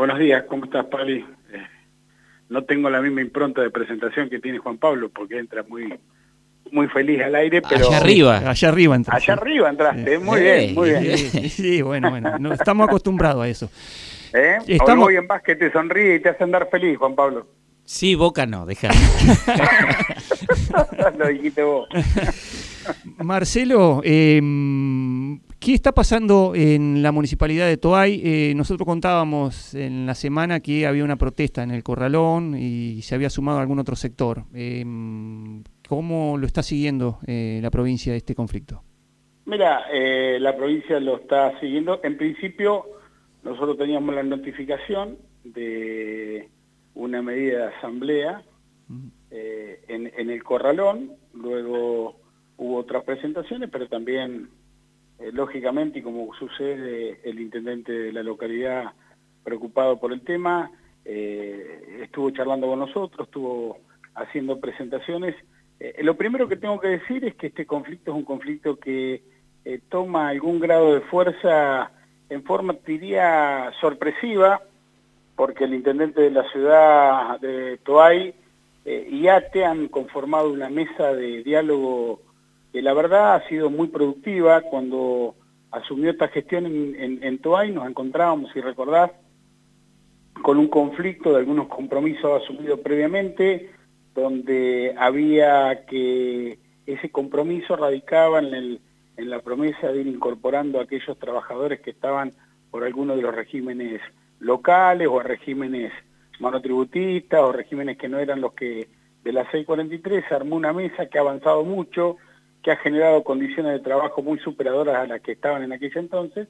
Buenos días, ¿cómo estás, Pali? Eh, no tengo la misma impronta de presentación que tiene Juan Pablo, porque entra muy muy feliz al aire, pero... Allá arriba. Allá arriba entraste. Allá arriba entraste, muy bien, muy bien. Sí, bueno, bueno, no, estamos acostumbrados a eso. ¿Eh? Estamos... Hoy en básquet te sonríe y te hace andar feliz, Juan Pablo. Sí, Boca no, deja. Lo dijiste vos. Marcelo, eh, ¿Qué está pasando en la municipalidad de Toay? Eh, nosotros contábamos en la semana que había una protesta en el Corralón y se había sumado algún otro sector. Eh, ¿Cómo lo está siguiendo eh, la provincia de este conflicto? Mira, la provincia lo está siguiendo. En principio, nosotros teníamos la notificación de una medida de asamblea en, en el Corralón, luego hubo otras presentaciones, pero también eh, lógicamente, y como sucede, el intendente de la localidad preocupado por el tema, eh, estuvo charlando con nosotros, estuvo haciendo presentaciones. Eh, lo primero que tengo que decir es que este conflicto es un conflicto que toma algún grado de fuerza en forma, diría, sorpresiva, porque el intendente de la ciudad de Toay y ATE han conformado una mesa de diálogo que la verdad ha sido muy productiva. Cuando asumió esta gestión en, en, Toay nos encontrábamos, si recordás, con un conflicto de algunos compromisos asumidos previamente, donde había que ese compromiso radicaba en, la promesa de ir incorporando a aquellos trabajadores que estaban por algunos de los regímenes locales o regímenes monotributistas o regímenes que no eran los que de la 643 se armó una mesa que ha avanzado mucho, que ha generado condiciones de trabajo muy superadoras a las que estaban en aquel entonces.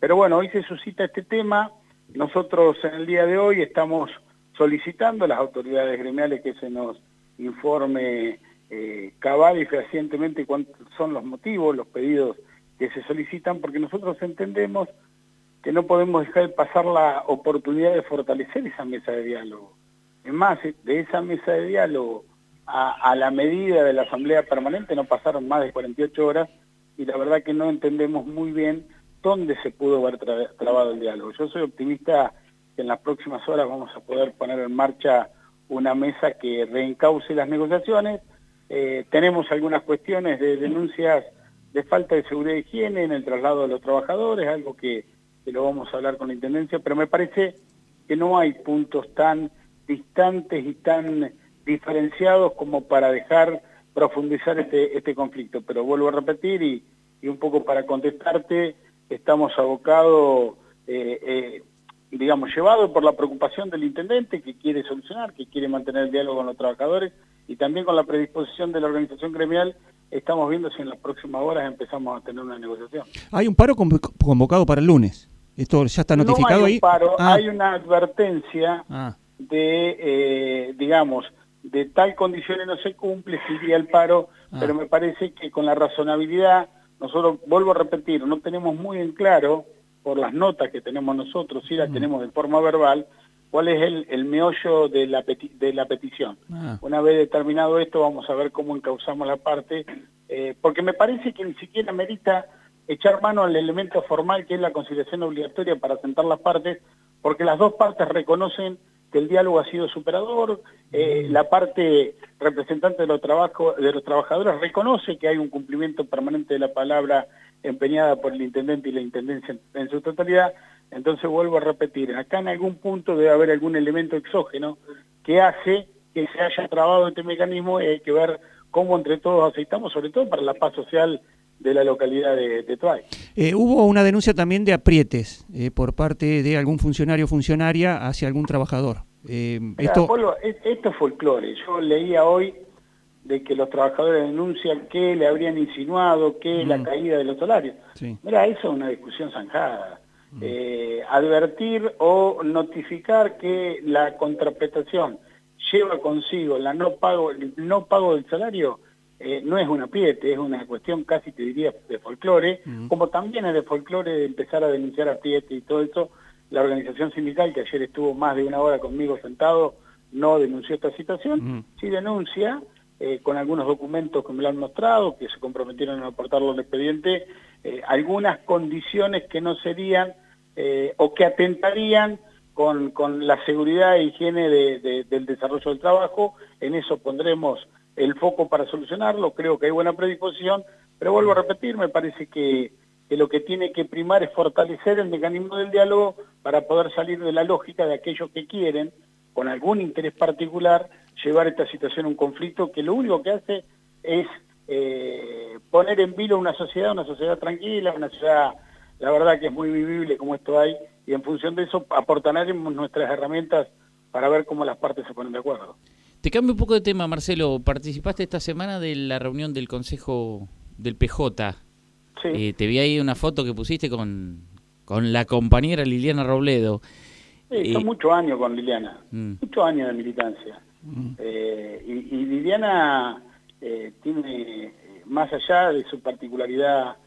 Pero bueno, hoy se suscita este tema. Nosotros en el día de hoy estamos solicitando a las autoridades gremiales que se nos informe eh, cabal y fehacientemente cuántos son los motivos, los pedidos que se solicitan, porque nosotros entendemos que no podemos dejar de pasar la oportunidad de fortalecer esa mesa de diálogo. Es más, de esa mesa de diálogo a, la medida de la Asamblea Permanente no pasaron más de 48 horas y la verdad que no entendemos muy bien dónde se pudo haber trabado el diálogo. Yo soy optimista que en las próximas horas vamos a poder poner en marcha una mesa que reencauce las negociaciones. Eh, tenemos algunas cuestiones de denuncias de falta de seguridad y higiene en el traslado de los trabajadores, algo que, que lo vamos a hablar con la Intendencia, pero me parece que no hay puntos tan distantes y tan diferenciados como para dejar profundizar este, este conflicto. Pero vuelvo a repetir y, y un poco para contestarte, estamos abocados, eh, eh, digamos, llevados por la preocupación del intendente que quiere solucionar, que quiere mantener el diálogo con los trabajadores y también con la predisposición de la organización gremial estamos viendo si en las próximas horas empezamos a tener una negociación. Hay un paro convocado para el lunes. ¿Esto ya está notificado no hay un Paro, ah. Hay una advertencia ah. de, eh, digamos, de tal condiciones no se cumple, seguiría el paro, ah. pero me parece que con la razonabilidad, nosotros, vuelvo a repetir, no tenemos muy en claro, por las notas que tenemos nosotros, si las mm. tenemos de forma verbal, cuál es el, el meollo de la, de la petición. Ah. Una vez determinado esto, vamos a ver cómo encauzamos la parte, eh, porque me parece que ni siquiera merita echar mano al elemento formal que es la conciliación obligatoria para sentar las partes, porque las dos partes reconocen que el diálogo ha sido superador, eh, la parte representante de los, de los trabajadores reconoce que hay un cumplimiento permanente de la palabra empeñada por el intendente y la intendencia en, su totalidad, entonces vuelvo a repetir, acá en algún punto debe haber algún elemento exógeno que hace que se haya trabado este mecanismo y hay que ver cómo entre todos aceitamos, sobre todo para la paz social de la localidad de, de eh, hubo una denuncia también de aprietes eh, por parte de algún funcionario o funcionaria hacia algún trabajador. Eh, esto... esto es folclore. Yo leía hoy de que los trabajadores denuncian que le habrían insinuado que la caída de los salarios. Mira, eso es una discusión zanjada. advertir o notificar que la contraprestación lleva consigo la no pago, el no pago del salario eh, no es un apriete, es una cuestión casi te diría de folclore, como también es de folclore de empezar a denunciar apriete y todo eso. La organización sindical, que ayer estuvo más de una hora conmigo sentado, no denunció esta situación, sí denuncia, eh, con algunos documentos que me lo han mostrado, que se comprometieron a aportarlo al expediente, eh, algunas condiciones que no serían o que atentarían con, con la seguridad e higiene del desarrollo del trabajo, en eso pondremos el foco para solucionarlo, creo que hay buena predisposición, pero vuelvo a repetir, me parece que, lo que tiene que primar es fortalecer el mecanismo del diálogo para poder salir de la lógica de aquellos que quieren, con algún interés particular, llevar esta situación a un conflicto que lo único que hace es eh, poner en vilo una sociedad, una sociedad tranquila, una sociedad, la verdad que es muy vivible como esto hay, y en función de eso aportaremos nuestras herramientas para ver cómo las partes se ponen de acuerdo. Te cambio un poco de tema, Marcelo. Participaste esta semana de la reunión del Consejo del PJ. Sí. Eh, te vi ahí una foto que pusiste con, con la compañera Liliana Robledo. Sí, son eh, muchos años con Liliana, mm. muchos años de militancia. Mm. Eh, y, y, Liliana tiene, más allá de su particularidad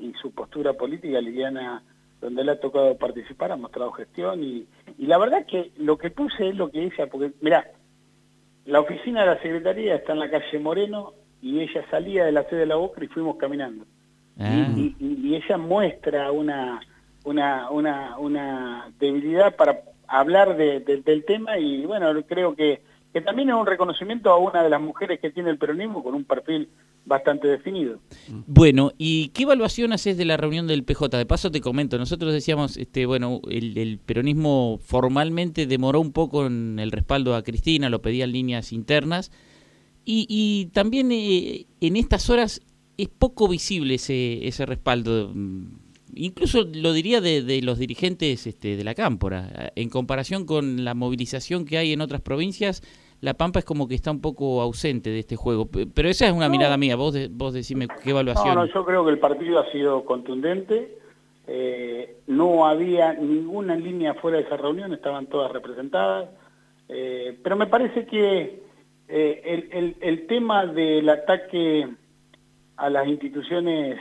y su postura política, Liliana donde le ha tocado participar, ha mostrado gestión y, la verdad que lo que puse es lo que ella, porque mira, la oficina de la Secretaría está en la calle Moreno y ella salía de la sede de la Boca y fuimos caminando. Ah. Y, ella muestra una, una, una, una debilidad para hablar del tema y bueno, creo que, que también es un reconocimiento a una de las mujeres que tiene el peronismo con un perfil bastante definido. Bueno, ¿y qué evaluación haces de la reunión del PJ? De paso te comento, nosotros decíamos, este, bueno, el, peronismo formalmente demoró un poco en el respaldo a Cristina, lo pedía en líneas internas, y, también eh, en estas horas es poco visible ese, ese respaldo, incluso lo diría de, de los dirigentes este, de la Cámpora, en comparación con la movilización que hay en otras provincias, la Pampa es como que está un poco ausente de este juego. Pero esa es una mirada mía, vos, vos decime qué evaluación. No, no, yo creo que el partido ha sido contundente, eh, no había ninguna línea fuera de esa reunión, estaban todas representadas, eh, pero me parece que eh, el, el, tema del ataque a las instituciones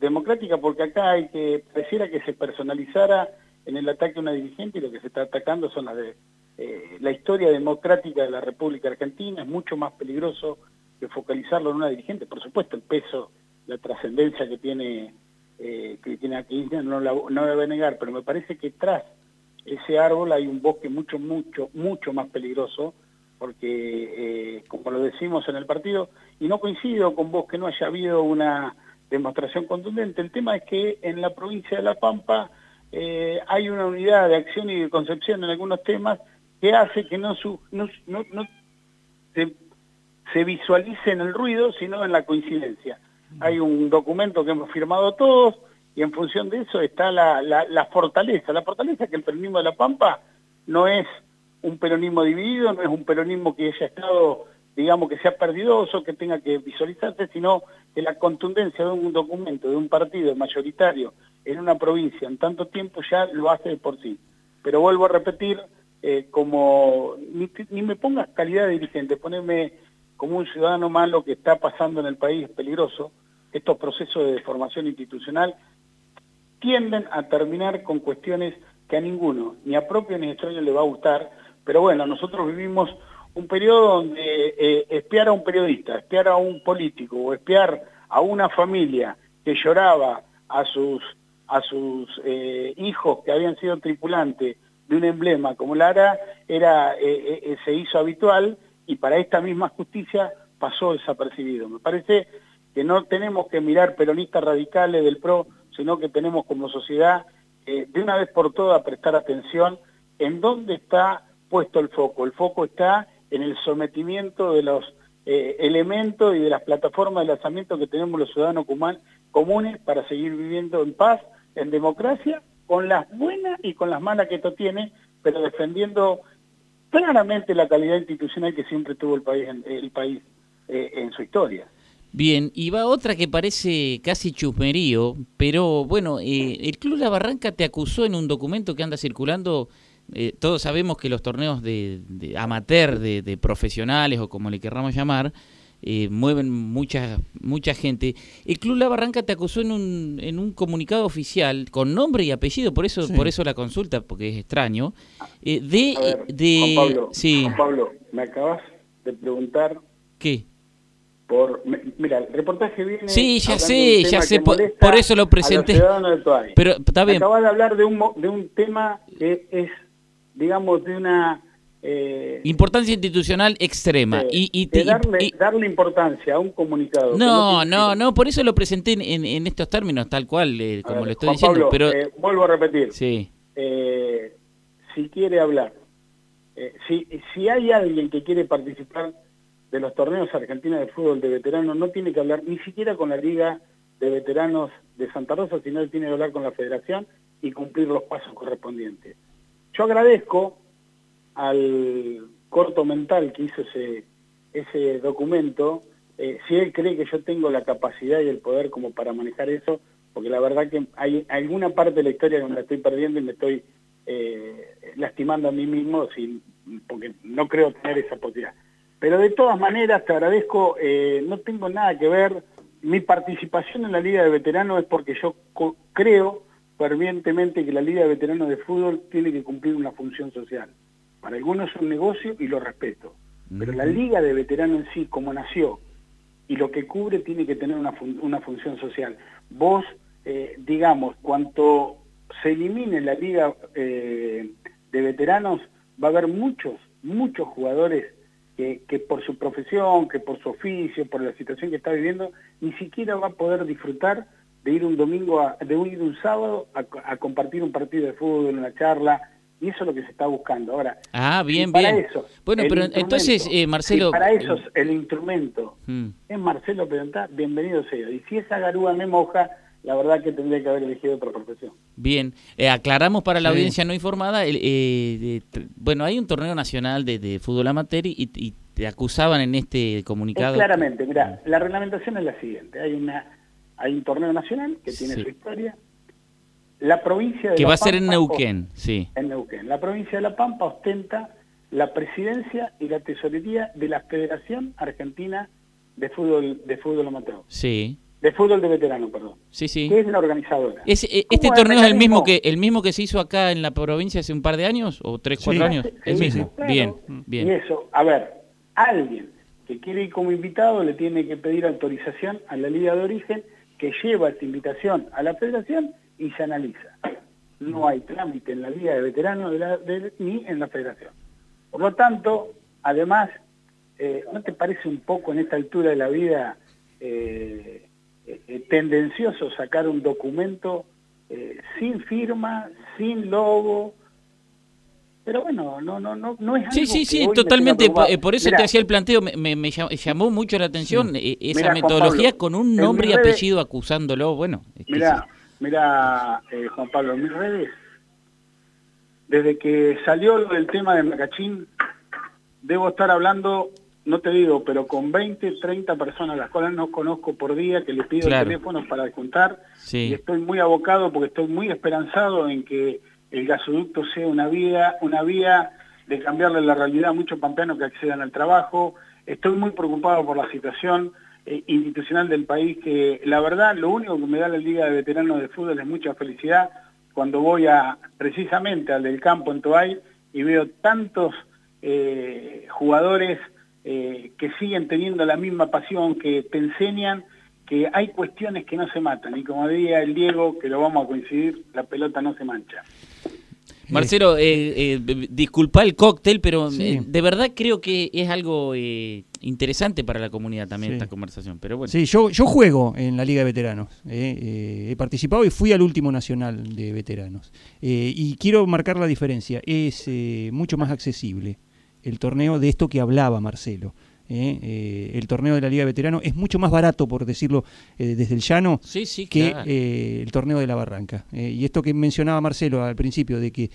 democráticas, porque acá hay que, pareciera que se personalizara en el ataque a una dirigente y lo que se está atacando son las de eh, la historia democrática de la República Argentina, es mucho más peligroso que focalizarlo en una dirigente. Por supuesto, el peso, la trascendencia que tiene eh, Cristina Kirchner no la, no la voy a negar, pero me parece que tras ese árbol hay un bosque mucho, mucho, mucho más peligroso, porque, eh, como lo decimos en el partido, y no coincido con vos que no haya habido una demostración contundente, el tema es que en la provincia de La Pampa eh, hay una unidad de acción y de concepción en algunos temas que hace que no, no, no, se, visualice en el ruido, sino en la coincidencia. Hay un documento que hemos firmado todos y en función de eso está la, la, fortaleza. La fortaleza que el peronismo de La Pampa no es un peronismo dividido, no es un peronismo que haya estado, digamos, que sea perdidoso, que tenga que visualizarse, sino que la contundencia de un documento, de un partido mayoritario en una provincia en tanto tiempo ya lo hace de por sí. Pero vuelvo a repetir, eh, como ni, me pongas calidad de dirigente, ponerme como un ciudadano malo que está pasando en el país es peligroso. Estos procesos de formación institucional tienden a terminar con cuestiones que a ninguno, ni a propio ni a extraño le va a gustar, pero bueno, nosotros vivimos un periodo donde eh, espiar a un periodista, espiar a un político o espiar a una familia que lloraba a sus, a sus eh, hijos que habían sido tripulantes de un emblema como Lara era, eh, eh, eh, se hizo habitual y para esta misma justicia pasó desapercibido. Me parece que no tenemos que mirar peronistas radicales del PRO, sino que tenemos como sociedad de una vez por todas prestar atención en dónde está puesto el foco. El foco está en el sometimiento de los elementos y de las plataformas de lanzamiento que tenemos los ciudadanos comunes para seguir viviendo en paz, en democracia con las buenas y con las malas que esto tiene, pero defendiendo claramente la calidad institucional que siempre tuvo el país en, el país, eh, en su historia. Bien, y va otra que parece casi chusmerío, pero bueno, eh, el Club La Barranca te acusó en un documento que anda circulando, eh, todos sabemos que los torneos de, amateur, de, de, profesionales o como le querramos llamar, eh, mueven mucha mucha gente. El Club La Barranca te acusó en un, en un comunicado oficial con nombre y apellido, por eso por eso la consulta, porque es extraño, eh, de... de Juan Pablo, sí. Juan Pablo, me acabas de preguntar... ¿Qué? por mira el reportaje viene sí ya sé ya sé por, eso lo presenté pero está bien acabas de hablar de un de un tema que es digamos de una eh, importancia institucional extrema. y, y, darle, darle, importancia a un comunicado no no no por eso lo presenté en, en, estos términos tal cual eh, como lo estoy diciendo pero eh, vuelvo a repetir. Sí. Si quiere hablar si si hay alguien que quiere participar de los torneos argentinos de fútbol de veteranos no tiene que hablar ni siquiera con la Liga de Veteranos de Santa Rosa, sino que tiene que hablar con la Federación y cumplir los pasos correspondientes. Yo agradezco al corto mental que hizo ese, ese documento, eh, si él cree que yo tengo la capacidad y el poder como para manejar eso, porque la verdad que hay alguna parte de la historia donde la estoy perdiendo y me estoy eh, lastimando a mí mismo sin, porque no creo tener esa posibilidad. Pero de todas maneras, te agradezco, eh, no tengo nada que ver, mi participación en la Liga de Veteranos es porque yo creo fervientemente que la Liga de Veteranos de Fútbol tiene que cumplir una función social. Para algunos es un negocio y lo respeto, pero la Liga de Veteranos en sí, como nació, y lo que cubre tiene que tener una, una función social. Vos, eh, digamos, cuanto se elimine la Liga eh, de Veteranos, va a haber muchos, muchos jugadores que, por su profesión, que por su oficio, por la situación que está viviendo, ni siquiera va a poder disfrutar de ir un domingo, a, de ir un sábado a, compartir un partido de fútbol, una charla, y eso es lo que se está buscando. Ahora, ah, bien, bien. bueno, pero entonces, eh, Marcelo... para eso el instrumento mm. es Marcelo Pedantá, bienvenido sea. Y si esa garúa me moja, la verdad que tendría que haber elegido otra profesión. Bien, eh, aclaramos para la audiencia no informada, eh, bueno, hay un torneo nacional de, fútbol amateur y, te acusaban en este comunicado. claramente, mira, la reglamentación es la siguiente, hay una hay un torneo nacional que tiene su historia, la provincia de Que va a ser en Neuquén, sí. En Neuquén. La provincia de La Pampa ostenta la presidencia y la tesorería de la Federación Argentina de Fútbol de Fútbol Amateur. Sí. De fútbol de veterano, perdón. Sí, sí. Que es la organizadora. Eh, ¿Este torneo es el mismo que el mismo que se hizo acá en la provincia hace un par de años? ¿O tres, cuatro años? el mismo. bien, bien. Y eso, a ver, alguien que quiere ir como invitado le tiene que pedir autorización a la Liga de Origen que lleva esta invitación a la Federación y se analiza. No hay trámite en la Liga de Veteranos ni en la Federación. Por lo tanto, además, eh, ¿no te parece un poco en esta altura de la vida... Eh, eh, eh, tendencioso sacar un documento eh, sin firma, sin logo, pero bueno, no, no, no, no es algo Sí, sí, sí, totalmente. Por, eso te hacía el planteo. Me, me, llamó mucho la atención esa metodología con un nombre y apellido acusándolo. Bueno, mira, mira, Juan Pablo, en mis redes, desde que salió lo del tema de Macachín, debo estar hablando no te digo, pero con 20, 30 personas, las cuales no conozco por día, que les pido el teléfono para juntar, y estoy muy abocado porque estoy muy esperanzado en que el gasoducto sea una vía, una vía de cambiarle la realidad a muchos pampeanos que accedan al trabajo. Estoy muy preocupado por la situación. eh, institucional del país, que la verdad lo único que me da la Liga de Veteranos de Fútbol es mucha felicidad cuando voy a precisamente al del campo en Toay y veo tantos eh, jugadores eh, que siguen teniendo la misma pasión, que te enseñan que hay cuestiones que no se matan. Y como diría el Diego, que lo vamos a coincidir, la pelota no se mancha. Marcelo, eh, eh, disculpa el cóctel, pero eh, de verdad creo que es algo interesante para la comunidad también esta conversación. Pero bueno. Sí, yo, yo juego en la Liga de Veteranos. he participado y fui al último nacional de veteranos. y quiero marcar la diferencia. Es mucho más accesible el torneo de esto que hablaba Marcelo. ¿Eh? Eh, el torneo de la Liga de Veterano es mucho más barato, por decirlo eh, desde el llano, que el torneo de la Barranca. y esto que mencionaba Marcelo al principio, de que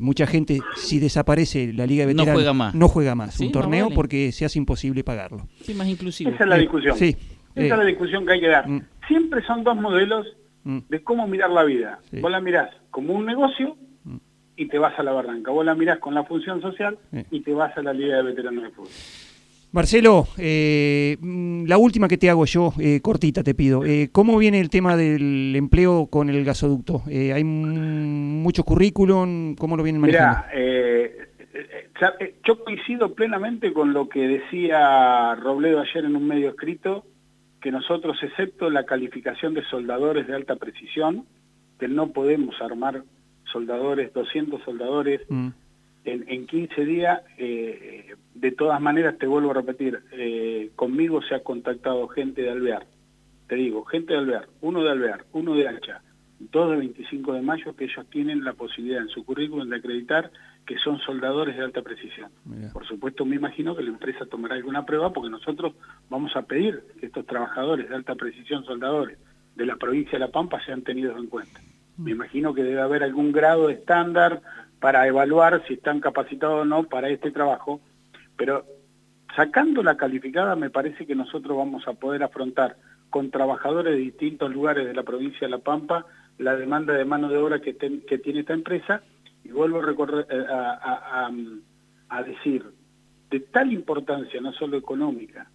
mucha gente, si desaparece la Liga de Veteranos, no juega más, un torneo porque se hace imposible pagarlo. Sí, más inclusivo. Esa es la discusión. Esa es la discusión que hay que dar. Mm. Siempre son dos modelos mm. de cómo mirar la vida. Vos la mirás como un negocio y te vas a la barranca. Vos la mirás con la función social y te vas a la Liga de Veteranos de Fútbol. Marcelo, eh, mm, la última que te hago yo, eh, cortita te pido. Eh, ¿Cómo viene el tema del empleo con el gasoducto? ¿Hay mucho currículum? ¿Cómo lo vienen manejando? Mira, eh, yo coincido plenamente con lo que decía Robledo ayer en un medio escrito, que nosotros, excepto la calificación de soldadores de alta precisión, que no podemos armar soldadores, 200 soldadores mm. en, 15 días, eh, de todas maneras te vuelvo a repetir, eh, conmigo se ha contactado gente de Alvear, te digo, gente de Alvear, uno de Alvear, uno de Hacha, dos de 25 de mayo, que ellos tienen la posibilidad en su currículum de acreditar que son soldadores de alta precisión. Por supuesto, me imagino que la empresa tomará alguna prueba porque nosotros vamos a pedir que estos trabajadores de alta precisión, soldadores de la provincia de La Pampa, sean tenidos en cuenta. Me mm. imagino que debe haber algún grado de estándar para evaluar si están capacitados o no para este trabajo, pero sacando la calificada me parece que nosotros vamos a poder afrontar con trabajadores de distintos lugares de la provincia de La Pampa la demanda de mano de obra que, que tiene esta empresa y vuelvo eh, a, a, decir, de tal importancia, no solo económica,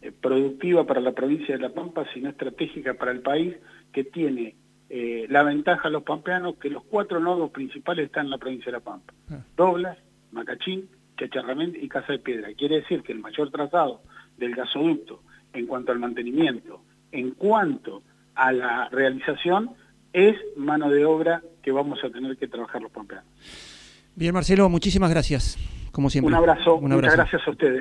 eh, productiva para la provincia de La Pampa, sino estratégica para el país, que tiene eh, la ventaja a los pampeanos que los cuatro nodos principales están en la provincia de La Pampa. Ah. Doblas, Macachín, Chacharramente y Casa de Piedra. Quiere decir que el mayor trazado del gasoducto en cuanto al mantenimiento, en cuanto a la realización, es mano de obra que vamos a tener que trabajar los pampeanos. Bien, Marcelo, muchísimas gracias, como siempre. Un abrazo, Un abrazo. muchas gracias a ustedes.